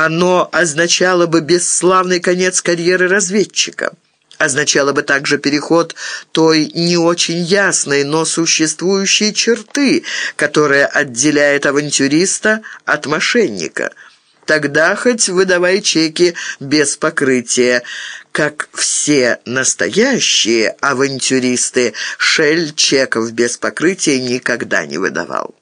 Оно означало бы бесславный конец карьеры разведчика означало бы также переход той не очень ясной, но существующей черты, которая отделяет авантюриста от мошенника. Тогда хоть выдавай чеки без покрытия. Как все настоящие авантюристы, Шель чеков без покрытия никогда не выдавал.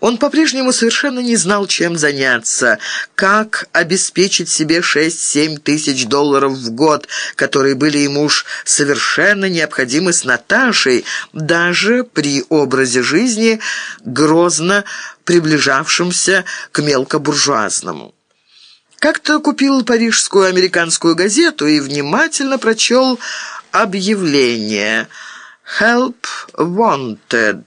Он по-прежнему совершенно не знал, чем заняться, как обеспечить себе 6-7 тысяч долларов в год, которые были ему уж совершенно необходимы с Наташей, даже при образе жизни грозно приближавшемся к мелкобуржуазному. Как-то купил парижскую американскую газету и внимательно прочел объявление. «Help Wanted»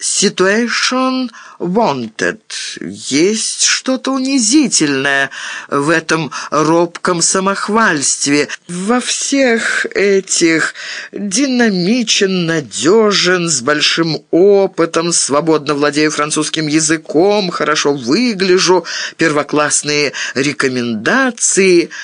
«Situation wanted». Есть что-то унизительное в этом робком самохвальстве. Во всех этих динамичен, надежен, с большим опытом, свободно владею французским языком, хорошо выгляжу, первоклассные рекомендации –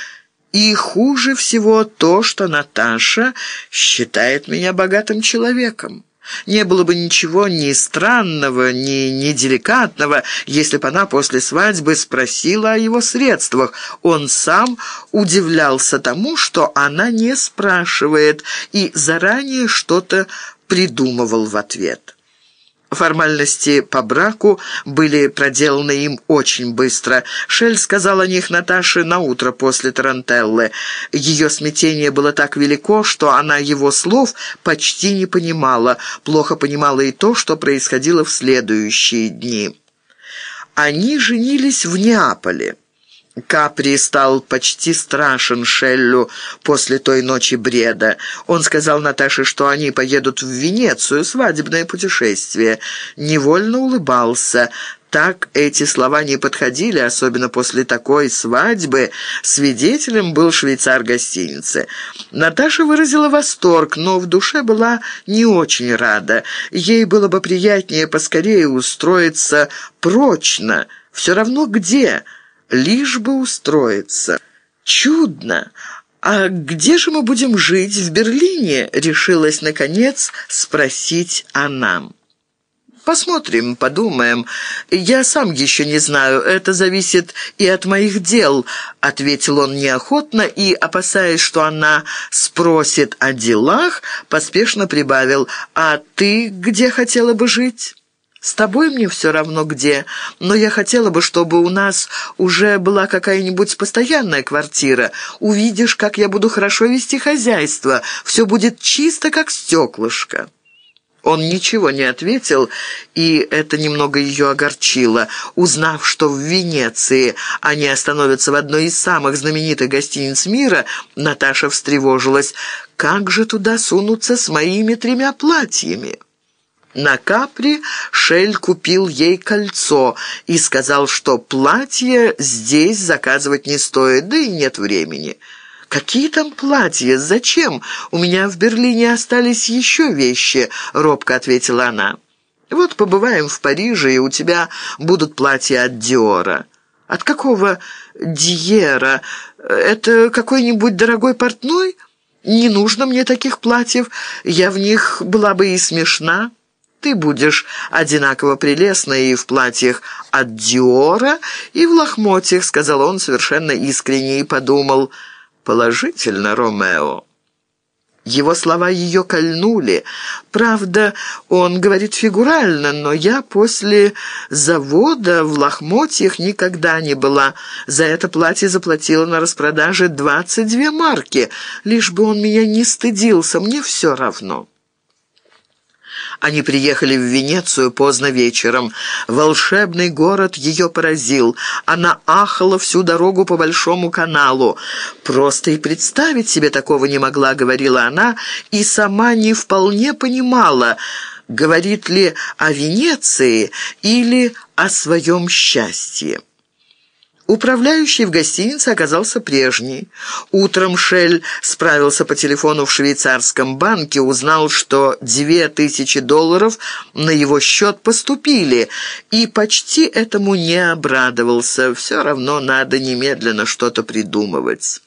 и хуже всего то, что Наташа считает меня богатым человеком. Не было бы ничего ни странного, ни неделикатного, если бы она после свадьбы спросила о его средствах. Он сам удивлялся тому, что она не спрашивает, и заранее что-то придумывал в ответ. Формальности по браку были проделаны им очень быстро. Шель сказал о них Наташе на утро после Тарантеллы. Ее смятение было так велико, что она его слов почти не понимала. Плохо понимала и то, что происходило в следующие дни. Они женились в Неаполе. Капри стал почти страшен Шеллю после той ночи бреда. Он сказал Наташе, что они поедут в Венецию, свадебное путешествие. Невольно улыбался. Так эти слова не подходили, особенно после такой свадьбы. Свидетелем был швейцар гостиницы. Наташа выразила восторг, но в душе была не очень рада. Ей было бы приятнее поскорее устроиться прочно. Все равно где лишь бы устроиться. Чудно! А где же мы будем жить в Берлине? Решилась, наконец, спросить она. «Посмотрим, подумаем. Я сам еще не знаю, это зависит и от моих дел», — ответил он неохотно и, опасаясь, что она спросит о делах, поспешно прибавил, «А ты где хотела бы жить?» С тобой мне все равно где, но я хотела бы, чтобы у нас уже была какая-нибудь постоянная квартира. Увидишь, как я буду хорошо вести хозяйство. Все будет чисто, как стеклышко». Он ничего не ответил, и это немного ее огорчило. Узнав, что в Венеции они остановятся в одной из самых знаменитых гостиниц мира, Наташа встревожилась. «Как же туда сунуться с моими тремя платьями?» На Капри Шель купил ей кольцо и сказал, что платье здесь заказывать не стоит, да и нет времени. «Какие там платья? Зачем? У меня в Берлине остались еще вещи», — робко ответила она. «Вот побываем в Париже, и у тебя будут платья от Диора». «От какого Диера? Это какой-нибудь дорогой портной? Не нужно мне таких платьев, я в них была бы и смешна». Ты будешь одинаково прелестна и в платьях от Диора, и в лохмотьях», — сказал он совершенно искренне и подумал. «Положительно, Ромео». Его слова ее кольнули. Правда, он говорит фигурально, но я после завода в лохмотьях никогда не была. За это платье заплатила на распродаже 22 марки. Лишь бы он меня не стыдился, мне все равно». Они приехали в Венецию поздно вечером. Волшебный город ее поразил. Она ахала всю дорогу по Большому каналу. «Просто и представить себе такого не могла», — говорила она, и сама не вполне понимала, говорит ли о Венеции или о своем счастье. Управляющий в гостинице оказался прежний. Утром Шель справился по телефону в швейцарском банке, узнал, что две тысячи долларов на его счет поступили, и почти этому не обрадовался. Все равно надо немедленно что-то придумывать.